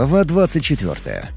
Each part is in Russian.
Глава 24.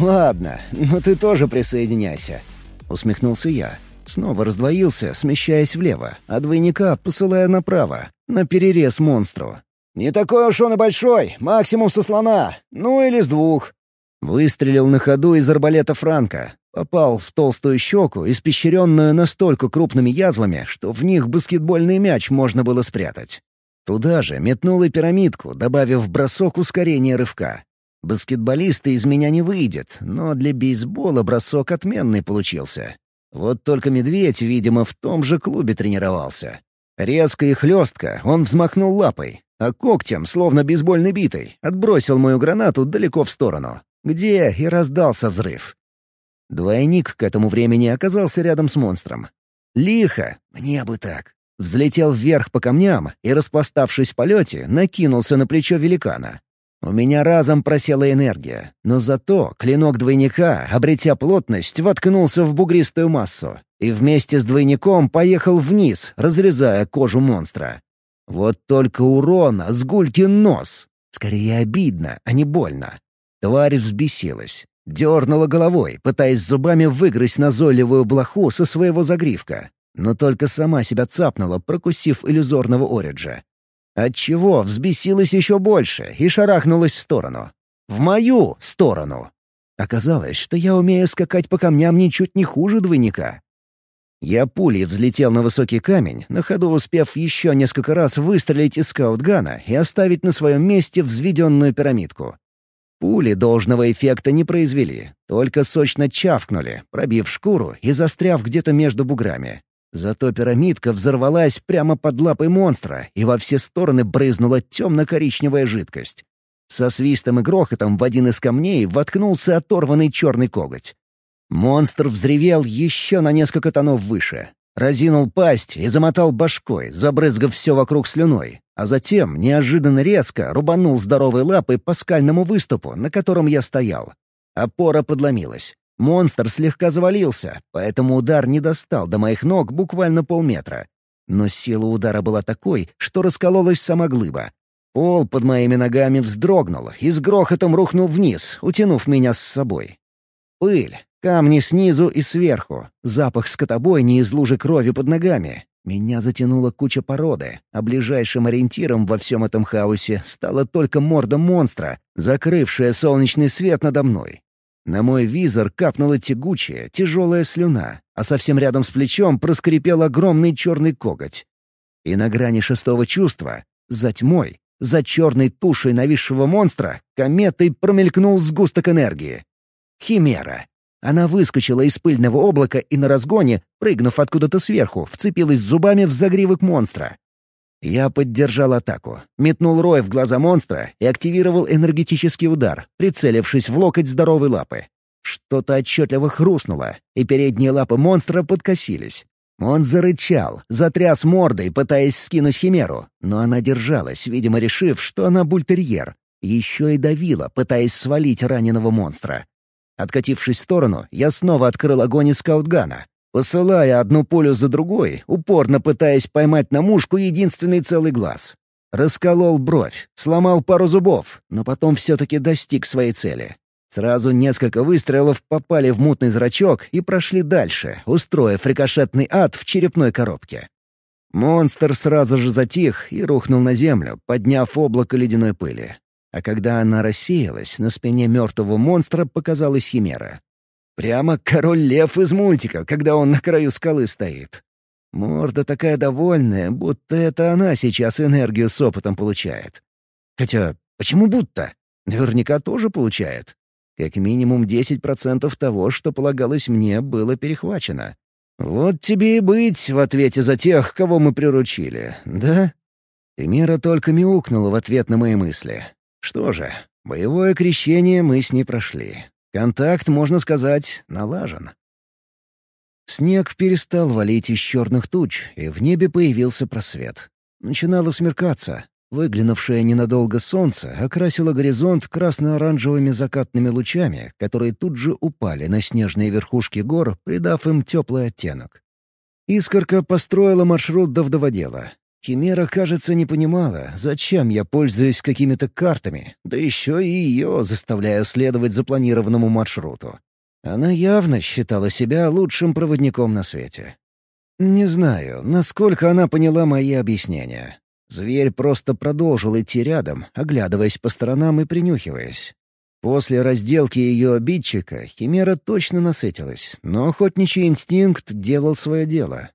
«Ладно, но ты тоже присоединяйся», — усмехнулся я. Снова раздвоился, смещаясь влево, а двойника посылая направо, на перерез монстру. «Не такой уж он и большой, максимум со слона, ну или с двух». Выстрелил на ходу из арбалета Франка. Попал в толстую щеку, испещренную настолько крупными язвами, что в них баскетбольный мяч можно было спрятать. Туда же метнул и пирамидку, добавив бросок ускорения рывка. Баскетболиста из меня не выйдет, но для бейсбола бросок отменный получился. Вот только медведь, видимо, в том же клубе тренировался. Резко и хлестко он взмахнул лапой, а когтем, словно бейсбольной битой, отбросил мою гранату далеко в сторону, где и раздался взрыв. Двойник к этому времени оказался рядом с монстром. Лихо, мне бы так. Взлетел вверх по камням и, распластавшись в полете, накинулся на плечо великана. У меня разом просела энергия, но зато клинок двойника, обретя плотность, воткнулся в бугристую массу и вместе с двойником поехал вниз, разрезая кожу монстра. Вот только урона с гулькин нос. Скорее обидно, а не больно. Тварь взбесилась. Дернула головой, пытаясь зубами выгрызть назойливую блоху со своего загривка но только сама себя цапнула, прокусив иллюзорного Ориджа. Отчего взбесилась еще больше и шарахнулась в сторону. В мою сторону. Оказалось, что я умею скакать по камням ничуть не хуже двойника. Я пулей взлетел на высокий камень, на ходу успев еще несколько раз выстрелить из скаутгана и оставить на своем месте взведенную пирамидку. Пули должного эффекта не произвели, только сочно чавкнули, пробив шкуру и застряв где-то между буграми. Зато пирамидка взорвалась прямо под лапой монстра, и во все стороны брызнула темно-коричневая жидкость. Со свистом и грохотом в один из камней воткнулся оторванный черный коготь. Монстр взревел еще на несколько тонов выше. Разинул пасть и замотал башкой, забрызгав все вокруг слюной, а затем неожиданно резко рубанул здоровой лапой по скальному выступу, на котором я стоял. Опора подломилась. Монстр слегка завалился, поэтому удар не достал до моих ног буквально полметра. Но сила удара была такой, что раскололась сама глыба. Пол под моими ногами вздрогнул и с грохотом рухнул вниз, утянув меня с собой. Пыль, камни снизу и сверху, запах скотобойни из лужи крови под ногами. Меня затянула куча породы, а ближайшим ориентиром во всем этом хаосе стала только морда монстра, закрывшая солнечный свет надо мной. На мой визор капнула тягучая, тяжелая слюна, а совсем рядом с плечом проскрипел огромный черный коготь. И на грани шестого чувства, за тьмой, за черной тушей нависшего монстра, кометой промелькнул сгусток энергии. Химера. Она выскочила из пыльного облака и на разгоне, прыгнув откуда-то сверху, вцепилась зубами в загривок монстра. Я поддержал атаку, метнул рой в глаза монстра и активировал энергетический удар, прицелившись в локоть здоровой лапы. Что-то отчетливо хрустнуло, и передние лапы монстра подкосились. Он зарычал, затряс мордой, пытаясь скинуть химеру, но она держалась, видимо, решив, что она бультерьер. Еще и давила, пытаясь свалить раненого монстра. Откатившись в сторону, я снова открыл огонь из скаутгана, посылая одну пулю за другой, упорно пытаясь поймать на мушку единственный целый глаз. Расколол бровь, сломал пару зубов, но потом все-таки достиг своей цели. Сразу несколько выстрелов попали в мутный зрачок и прошли дальше, устроив рикошетный ад в черепной коробке. Монстр сразу же затих и рухнул на землю, подняв облако ледяной пыли. А когда она рассеялась, на спине мертвого монстра показалась химера. Прямо король-лев из мультика, когда он на краю скалы стоит. Морда такая довольная, будто это она сейчас энергию с опытом получает. Хотя, почему будто? Наверняка тоже получает. Как минимум 10% того, что полагалось мне, было перехвачено. Вот тебе и быть в ответе за тех, кого мы приручили, да? Эмира только мяукнула в ответ на мои мысли. Что же, боевое крещение мы с ней прошли. Контакт, можно сказать, налажен. Снег перестал валить из черных туч, и в небе появился просвет. Начинало смеркаться. Выглянувшее ненадолго солнце окрасило горизонт красно-оранжевыми закатными лучами, которые тут же упали на снежные верхушки гор, придав им теплый оттенок. Искорка построила маршрут до вдоводела. Химера, кажется, не понимала, зачем я пользуюсь какими-то картами, да еще и ее заставляю следовать запланированному маршруту. Она явно считала себя лучшим проводником на свете. Не знаю, насколько она поняла мои объяснения. Зверь просто продолжил идти рядом, оглядываясь по сторонам и принюхиваясь. После разделки ее обидчика Химера точно насытилась, но охотничий инстинкт делал свое дело.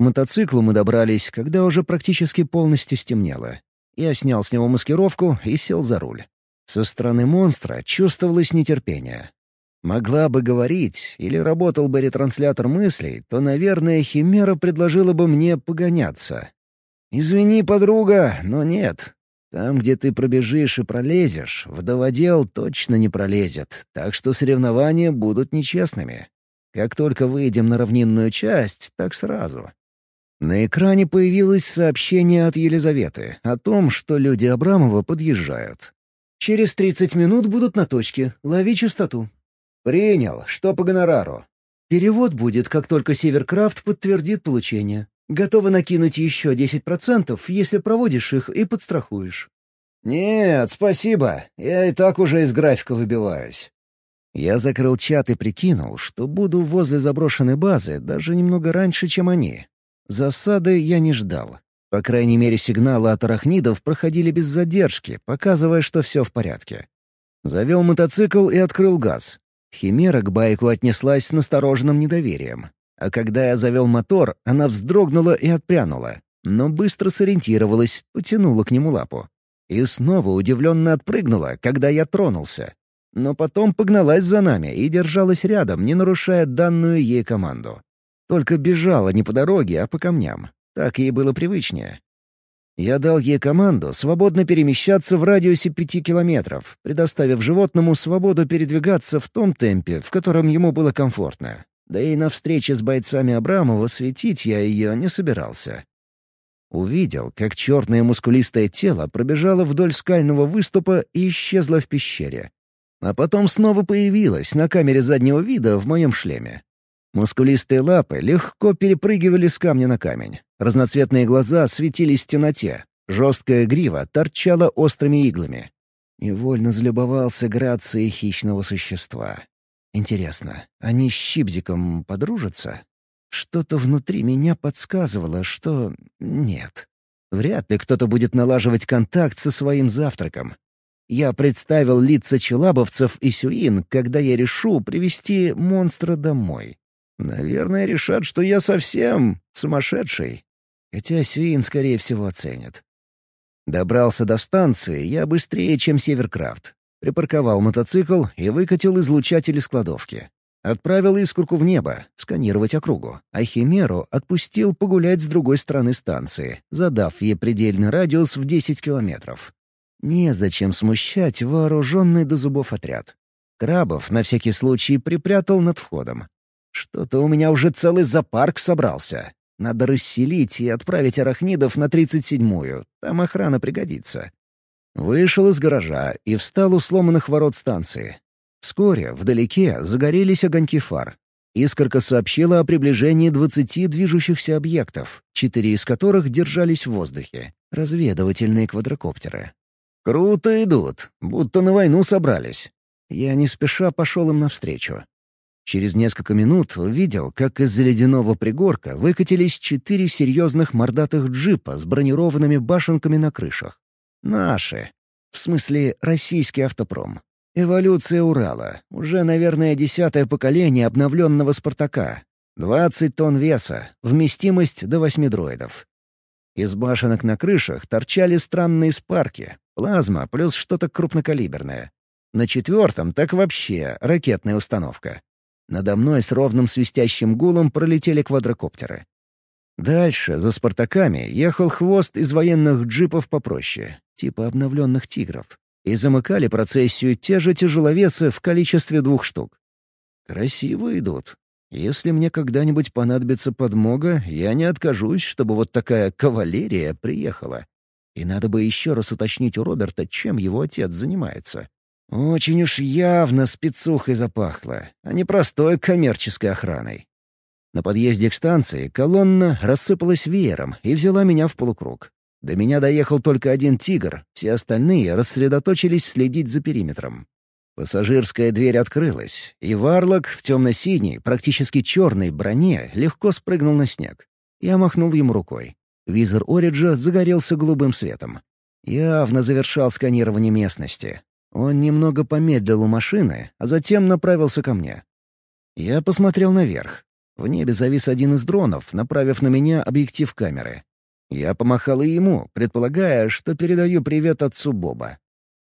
Мотоциклу мы добрались, когда уже практически полностью стемнело. Я снял с него маскировку и сел за руль. Со стороны монстра чувствовалось нетерпение. Могла бы говорить, или работал бы ретранслятор мыслей, то, наверное, Химера предложила бы мне погоняться. «Извини, подруга, но нет. Там, где ты пробежишь и пролезешь, вдоводел точно не пролезет, так что соревнования будут нечестными. Как только выйдем на равнинную часть, так сразу». На экране появилось сообщение от Елизаветы о том, что люди Абрамова подъезжают. «Через тридцать минут будут на точке. Лови частоту». «Принял. Что по гонорару?» «Перевод будет, как только Северкрафт подтвердит получение. Готова накинуть еще 10%, если проводишь их и подстрахуешь». «Нет, спасибо. Я и так уже из графика выбиваюсь». Я закрыл чат и прикинул, что буду возле заброшенной базы даже немного раньше, чем они. Засады я не ждал. По крайней мере, сигналы от арахнидов проходили без задержки, показывая, что все в порядке. Завел мотоцикл и открыл газ. Химера к байку отнеслась с настороженным недоверием. А когда я завел мотор, она вздрогнула и отпрянула, но быстро сориентировалась, потянула к нему лапу. И снова удивленно отпрыгнула, когда я тронулся. Но потом погналась за нами и держалась рядом, не нарушая данную ей команду. Только бежала не по дороге, а по камням. Так ей было привычнее. Я дал ей команду свободно перемещаться в радиусе пяти километров, предоставив животному свободу передвигаться в том темпе, в котором ему было комфортно. Да и на встрече с бойцами Абрамова светить я ее не собирался. Увидел, как черное мускулистое тело пробежало вдоль скального выступа и исчезло в пещере. А потом снова появилось на камере заднего вида в моем шлеме. Мускулистые лапы легко перепрыгивали с камня на камень. Разноцветные глаза светились в темноте. Жесткая грива торчала острыми иглами. Невольно залюбовался грацией хищного существа. Интересно, они с Щипзиком подружатся? Что-то внутри меня подсказывало, что нет. Вряд ли кто-то будет налаживать контакт со своим завтраком. Я представил лица челабовцев и сюин, когда я решу привести монстра домой. Наверное, решат, что я совсем сумасшедший. Хотя сюин, скорее всего, оценят. Добрался до станции я быстрее, чем Северкрафт. Припарковал мотоцикл и выкатил излучатель из кладовки. Отправил искорку в небо, сканировать округу, а Химеру отпустил погулять с другой стороны станции, задав ей предельный радиус в 10 километров. Незачем смущать вооруженный до зубов отряд. Крабов на всякий случай припрятал над входом. Что-то у меня уже целый зоопарк собрался. Надо расселить и отправить арахнидов на 37-ю. Там охрана пригодится. Вышел из гаража и встал у сломанных ворот станции. Вскоре вдалеке загорелись огоньки фар. Искорка сообщила о приближении двадцати движущихся объектов, четыре из которых держались в воздухе. Разведывательные квадрокоптеры. «Круто идут, будто на войну собрались». Я не спеша пошел им навстречу. Через несколько минут увидел, как из-за ледяного пригорка выкатились четыре серьезных мордатых джипа с бронированными башенками на крышах. Наши. В смысле, российский автопром. Эволюция Урала. Уже, наверное, десятое поколение обновленного «Спартака». Двадцать тонн веса, вместимость до восьми дроидов. Из башенок на крышах торчали странные спарки, плазма плюс что-то крупнокалиберное. На четвертом так вообще ракетная установка. Надо мной с ровным свистящим гулом пролетели квадрокоптеры. Дальше, за «Спартаками», ехал хвост из военных джипов попроще, типа обновленных «Тигров», и замыкали процессию те же тяжеловесы в количестве двух штук. Красиво идут. Если мне когда-нибудь понадобится подмога, я не откажусь, чтобы вот такая кавалерия приехала. И надо бы еще раз уточнить у Роберта, чем его отец занимается. Очень уж явно спецухой запахло, а не простой коммерческой охраной. На подъезде к станции колонна рассыпалась веером и взяла меня в полукруг. До меня доехал только один «Тигр», все остальные рассредоточились следить за периметром. Пассажирская дверь открылась, и Варлок в темно-синей, практически черной броне легко спрыгнул на снег. Я махнул ему рукой. Визор Ориджа загорелся голубым светом. Явно завершал сканирование местности. Он немного помедлил у машины, а затем направился ко мне. Я посмотрел наверх. В небе завис один из дронов, направив на меня объектив камеры. Я помахал и ему, предполагая, что передаю привет отцу Боба.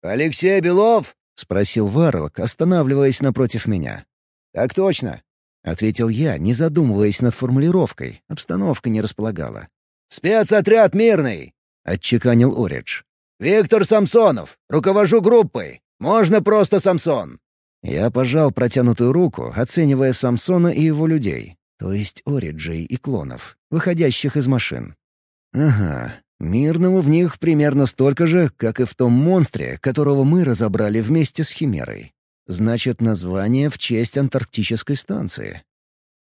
«Алексей Белов?» — спросил Варлок, останавливаясь напротив меня. «Так точно», — ответил я, не задумываясь над формулировкой. Обстановка не располагала. «Спецотряд мирный!» — отчеканил Оридж. «Виктор Самсонов. Руковожу группой. Можно просто Самсон». Я пожал протянутую руку, оценивая Самсона и его людей, то есть Ориджей и клонов, выходящих из машин. Ага, мирного в них примерно столько же, как и в том монстре, которого мы разобрали вместе с Химерой. Значит, название в честь антарктической станции.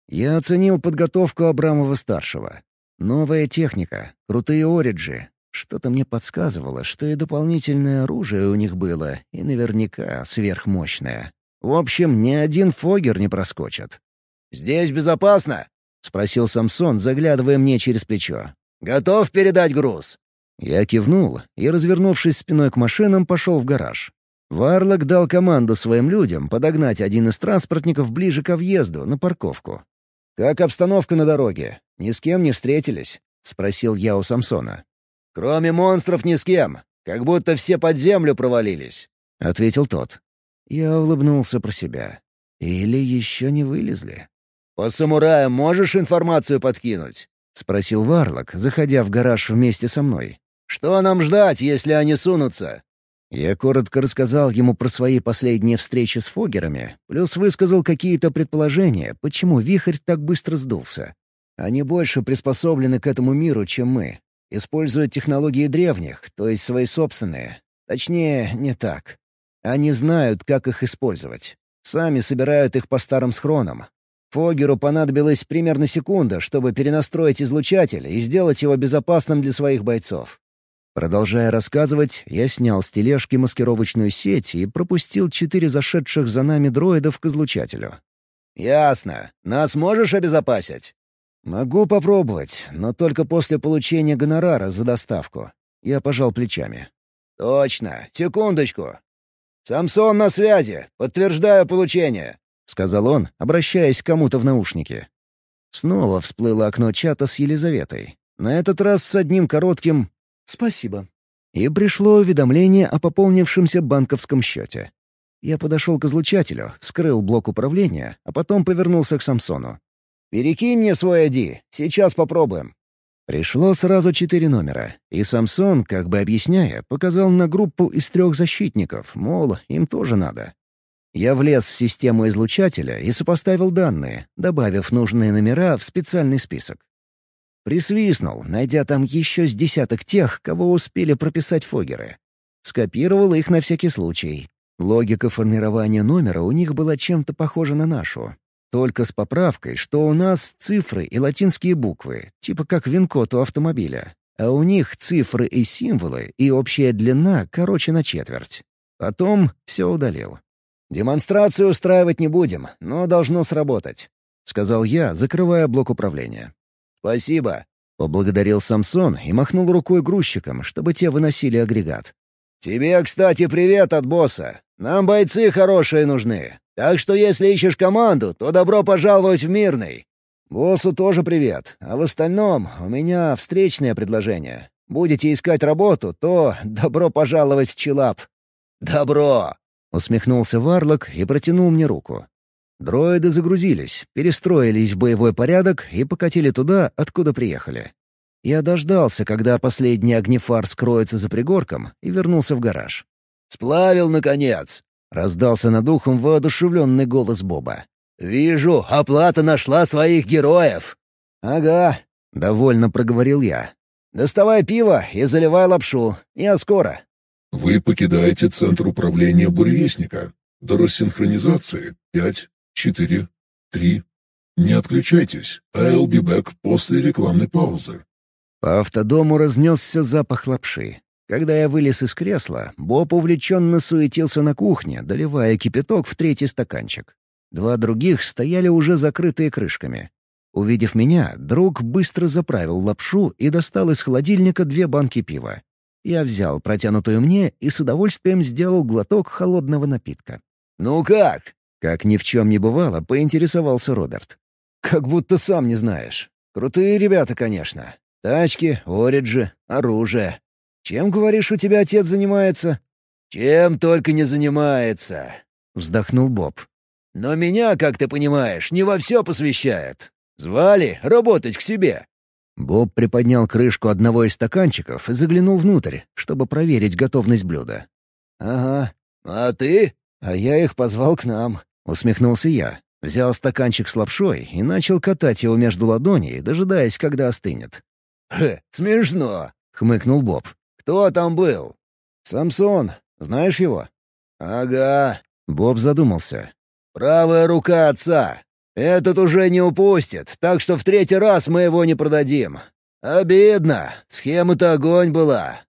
Я оценил подготовку Абрамова-старшего. Новая техника, крутые ориджи. Что-то мне подсказывало, что и дополнительное оружие у них было, и наверняка сверхмощное. В общем, ни один фогер не проскочит. «Здесь безопасно?» — спросил Самсон, заглядывая мне через плечо. «Готов передать груз?» Я кивнул и, развернувшись спиной к машинам, пошел в гараж. Варлок дал команду своим людям подогнать один из транспортников ближе к въезду, на парковку. «Как обстановка на дороге? Ни с кем не встретились?» — спросил я у Самсона. «Кроме монстров ни с кем. Как будто все под землю провалились», — ответил тот. Я улыбнулся про себя. Или еще не вылезли. «По самураям можешь информацию подкинуть?» — спросил Варлок, заходя в гараж вместе со мной. «Что нам ждать, если они сунутся?» Я коротко рассказал ему про свои последние встречи с Фогерами, плюс высказал какие-то предположения, почему вихрь так быстро сдулся. Они больше приспособлены к этому миру, чем мы. Используют технологии древних, то есть свои собственные. Точнее, не так. Они знают, как их использовать. Сами собирают их по старым схронам. Фогеру понадобилась примерно секунда, чтобы перенастроить излучатель и сделать его безопасным для своих бойцов. Продолжая рассказывать, я снял с тележки маскировочную сеть и пропустил четыре зашедших за нами дроидов к излучателю. «Ясно. Нас можешь обезопасить?» «Могу попробовать, но только после получения гонорара за доставку». Я пожал плечами. «Точно. Секундочку. «Самсон на связи! Подтверждаю получение!» — сказал он, обращаясь к кому-то в наушнике. Снова всплыло окно чата с Елизаветой. На этот раз с одним коротким «Спасибо». И пришло уведомление о пополнившемся банковском счете. Я подошел к излучателю, скрыл блок управления, а потом повернулся к Самсону. «Перекинь мне свой ID, сейчас попробуем». Пришло сразу четыре номера, и Самсон, как бы объясняя, показал на группу из трех защитников, мол, им тоже надо. Я влез в систему излучателя и сопоставил данные, добавив нужные номера в специальный список. Присвистнул, найдя там еще с десяток тех, кого успели прописать фогеры. Скопировал их на всякий случай. Логика формирования номера у них была чем-то похожа на нашу, только с поправкой, что у нас цифры и латинские буквы, типа как вин-код у автомобиля. А у них цифры и символы, и общая длина короче на четверть. Потом все удалил. «Демонстрацию устраивать не будем, но должно сработать», — сказал я, закрывая блок управления. «Спасибо», — поблагодарил Самсон и махнул рукой грузчикам, чтобы те выносили агрегат. «Тебе, кстати, привет от босса. Нам бойцы хорошие нужны. Так что если ищешь команду, то добро пожаловать в Мирный». «Боссу тоже привет. А в остальном у меня встречное предложение. Будете искать работу, то добро пожаловать в Чилап». «Добро!» — усмехнулся Варлок и протянул мне руку. Дроиды загрузились, перестроились в боевой порядок и покатили туда, откуда приехали. Я дождался, когда последний огнефар скроется за пригорком, и вернулся в гараж. «Сплавил, наконец!» — раздался над ухом воодушевленный голос Боба. «Вижу, оплата нашла своих героев!» «Ага», — довольно проговорил я. «Доставай пиво и заливай лапшу. Я скоро». Вы покидаете центр управления буревестника. До рассинхронизации — пять, четыре, три. Не отключайтесь. I'll be back после рекламной паузы. По автодому разнесся запах лапши. Когда я вылез из кресла, Боб увлеченно суетился на кухне, доливая кипяток в третий стаканчик. Два других стояли уже закрытые крышками. Увидев меня, друг быстро заправил лапшу и достал из холодильника две банки пива. Я взял протянутую мне и с удовольствием сделал глоток холодного напитка. «Ну как?» Как ни в чем не бывало, поинтересовался Роберт. «Как будто сам не знаешь. Крутые ребята, конечно. Тачки, ориджи, оружие. Чем, говоришь, у тебя отец занимается?» «Чем только не занимается», — вздохнул Боб. «Но меня, как ты понимаешь, не во все посвящает. Звали работать к себе». Боб приподнял крышку одного из стаканчиков и заглянул внутрь, чтобы проверить готовность блюда. «Ага. А ты?» «А я их позвал к нам», — усмехнулся я. Взял стаканчик с лапшой и начал катать его между ладоней, дожидаясь, когда остынет. «Хе, смешно», — хмыкнул Боб. «Кто там был?» «Самсон. Знаешь его?» «Ага». Боб задумался. «Правая рука отца. Этот уже не упустит, так что в третий раз мы его не продадим. Обидно. Схема-то огонь была».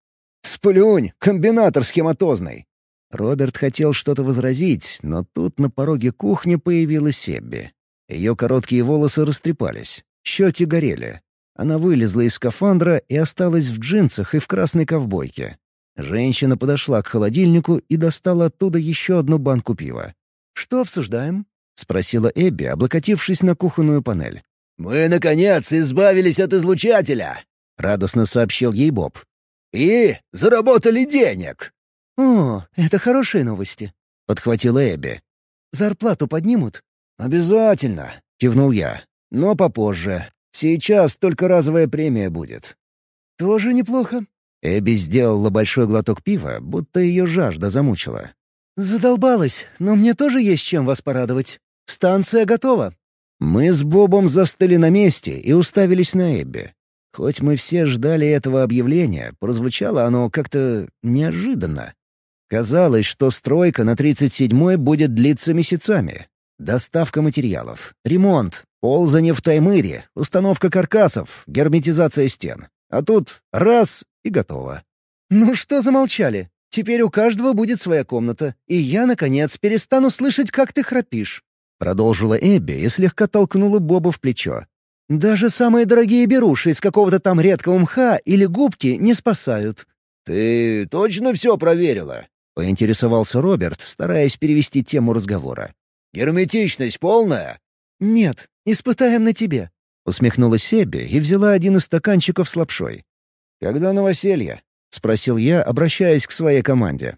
«Сплюнь, комбинатор схематозный. Роберт хотел что-то возразить, но тут на пороге кухни появилась Эбби. Ее короткие волосы растрепались, щеки горели. Она вылезла из скафандра и осталась в джинсах и в красной ковбойке. Женщина подошла к холодильнику и достала оттуда еще одну банку пива. «Что обсуждаем?» — спросила Эбби, облокотившись на кухонную панель. «Мы, наконец, избавились от излучателя!» — радостно сообщил ей Боб. «И заработали денег!» «О, это хорошие новости», — подхватила Эбби. «Зарплату поднимут?» «Обязательно», — кивнул я. «Но попозже. Сейчас только разовая премия будет». «Тоже неплохо». Эбби сделала большой глоток пива, будто ее жажда замучила. «Задолбалась, но мне тоже есть чем вас порадовать. Станция готова». Мы с Бобом застыли на месте и уставились на Эбби. Хоть мы все ждали этого объявления, прозвучало оно как-то неожиданно. Казалось, что стройка на 37-й будет длиться месяцами. Доставка материалов, ремонт, ползание в таймыре, установка каркасов, герметизация стен. А тут раз — и готово. «Ну что замолчали? Теперь у каждого будет своя комната, и я, наконец, перестану слышать, как ты храпишь». Продолжила Эбби и слегка толкнула Боба в плечо. «Даже самые дорогие беруши из какого-то там редкого мха или губки не спасают». «Ты точно все проверила?» — поинтересовался Роберт, стараясь перевести тему разговора. «Герметичность полная?» «Нет, испытаем на тебе», — усмехнулась Себи и взяла один из стаканчиков с лапшой. «Когда новоселье?» — спросил я, обращаясь к своей команде.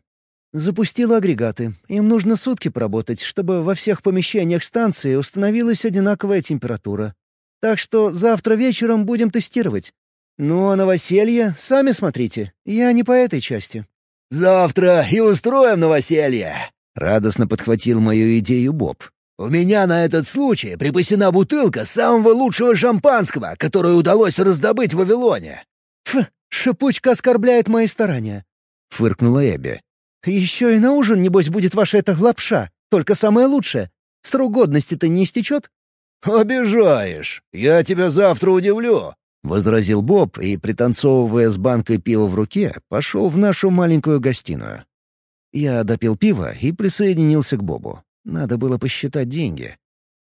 «Запустила агрегаты. Им нужно сутки поработать, чтобы во всех помещениях станции установилась одинаковая температура. Так что завтра вечером будем тестировать. Ну а новоселье, сами смотрите. Я не по этой части». Завтра и устроим новоселье!» — радостно подхватил мою идею Боб. «У меня на этот случай припасена бутылка самого лучшего шампанского, которую удалось раздобыть в Вавилоне». «Фу, шипучка оскорбляет мои старания», — фыркнула Эбби. «Еще и на ужин, небось, будет ваша эта лапша, только самое лучшее. Срок годности-то не истечет?» «Обижаешь! Я тебя завтра удивлю!» — возразил Боб и, пританцовывая с банкой пива в руке, пошел в нашу маленькую гостиную. Я допил пиво и присоединился к Бобу. Надо было посчитать деньги.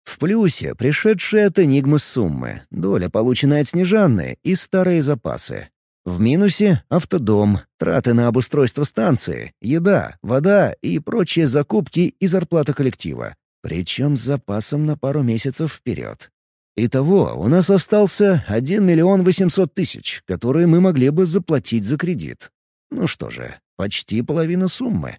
В плюсе пришедшие от Энигмы суммы, доля, полученная от Снежанны, и старые запасы. В минусе — автодом, траты на обустройство станции, еда, вода и прочие закупки и зарплата коллектива. Причем с запасом на пару месяцев вперед. Итого у нас остался 1 миллион 800 тысяч, которые мы могли бы заплатить за кредит. Ну что же, почти половина суммы.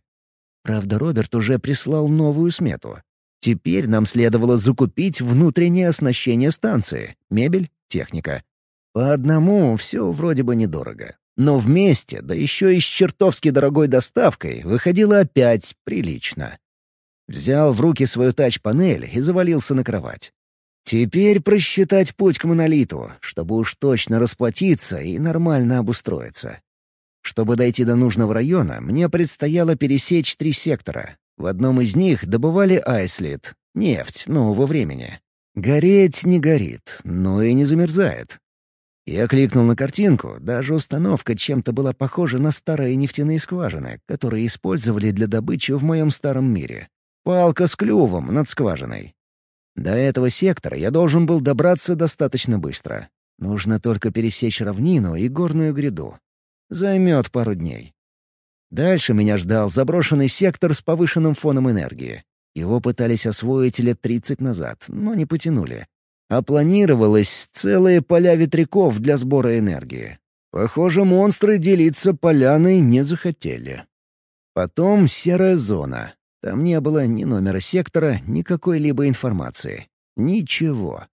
Правда, Роберт уже прислал новую смету. Теперь нам следовало закупить внутреннее оснащение станции, мебель, техника. По одному все вроде бы недорого. Но вместе, да еще и с чертовски дорогой доставкой, выходило опять прилично. Взял в руки свою тач-панель и завалился на кровать. Теперь просчитать путь к монолиту, чтобы уж точно расплатиться и нормально обустроиться. Чтобы дойти до нужного района, мне предстояло пересечь три сектора. В одном из них добывали айслит — нефть нового времени. Гореть не горит, но и не замерзает. Я кликнул на картинку, даже установка чем-то была похожа на старые нефтяные скважины, которые использовали для добычи в моем старом мире. Палка с клювом над скважиной. До этого сектора я должен был добраться достаточно быстро. Нужно только пересечь равнину и горную гряду. Займет пару дней. Дальше меня ждал заброшенный сектор с повышенным фоном энергии. Его пытались освоить лет 30 назад, но не потянули. А планировалось целые поля ветряков для сбора энергии. Похоже, монстры делиться поляной не захотели. Потом серая зона. Там не было ни номера сектора, ни какой-либо информации. Ничего.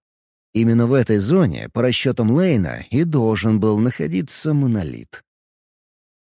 Именно в этой зоне, по расчетам Лейна, и должен был находиться монолит.